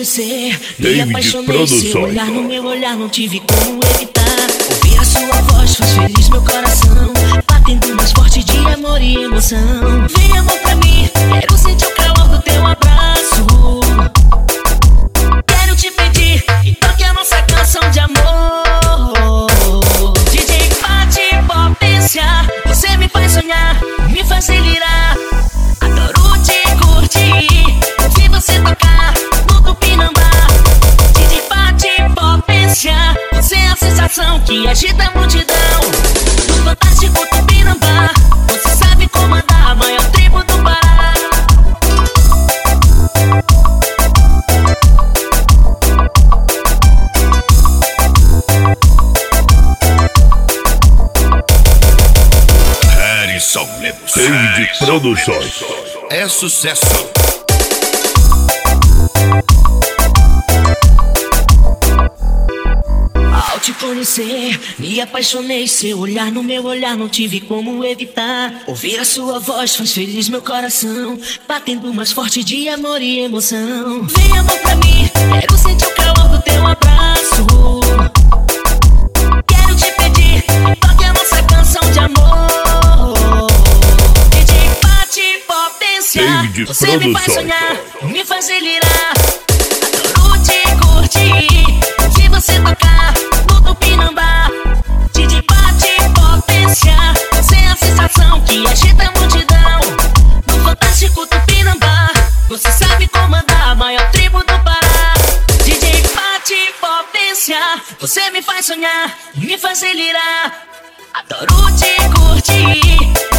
David apaixonei, seu olhar no meu olhar, não tive como evitar. Ouvir a sua voz faz feliz meu coração. Batendo mais forte de amor e emoção. Vem amor pra mim, quero sentir o calor do teu abraço. Quero te pedir e toque a nossa canção de amor. DJ bate potência, você me faz sonhar, me faz delirar. Que agita a multidão. No fantástico Tupinambá, você sabe comandar a maior tribo do Pará. Harrison Lemos. Produções. É sucesso. Ao te conhecer, me apaixonei. Seu olhar no meu olhar, não tive como evitar. Ouvir a sua voz faz feliz meu coração. Batendo mais forte de amor e emoção. Vem amor pra mim, quero sentir o calor do teu abraço. Quero te pedir, toque a nossa canção de amor. DJ bate potência, você me faz sonhar, me faz delirar. Você me faz sonhar, me faz delirar. Adoro te curtir.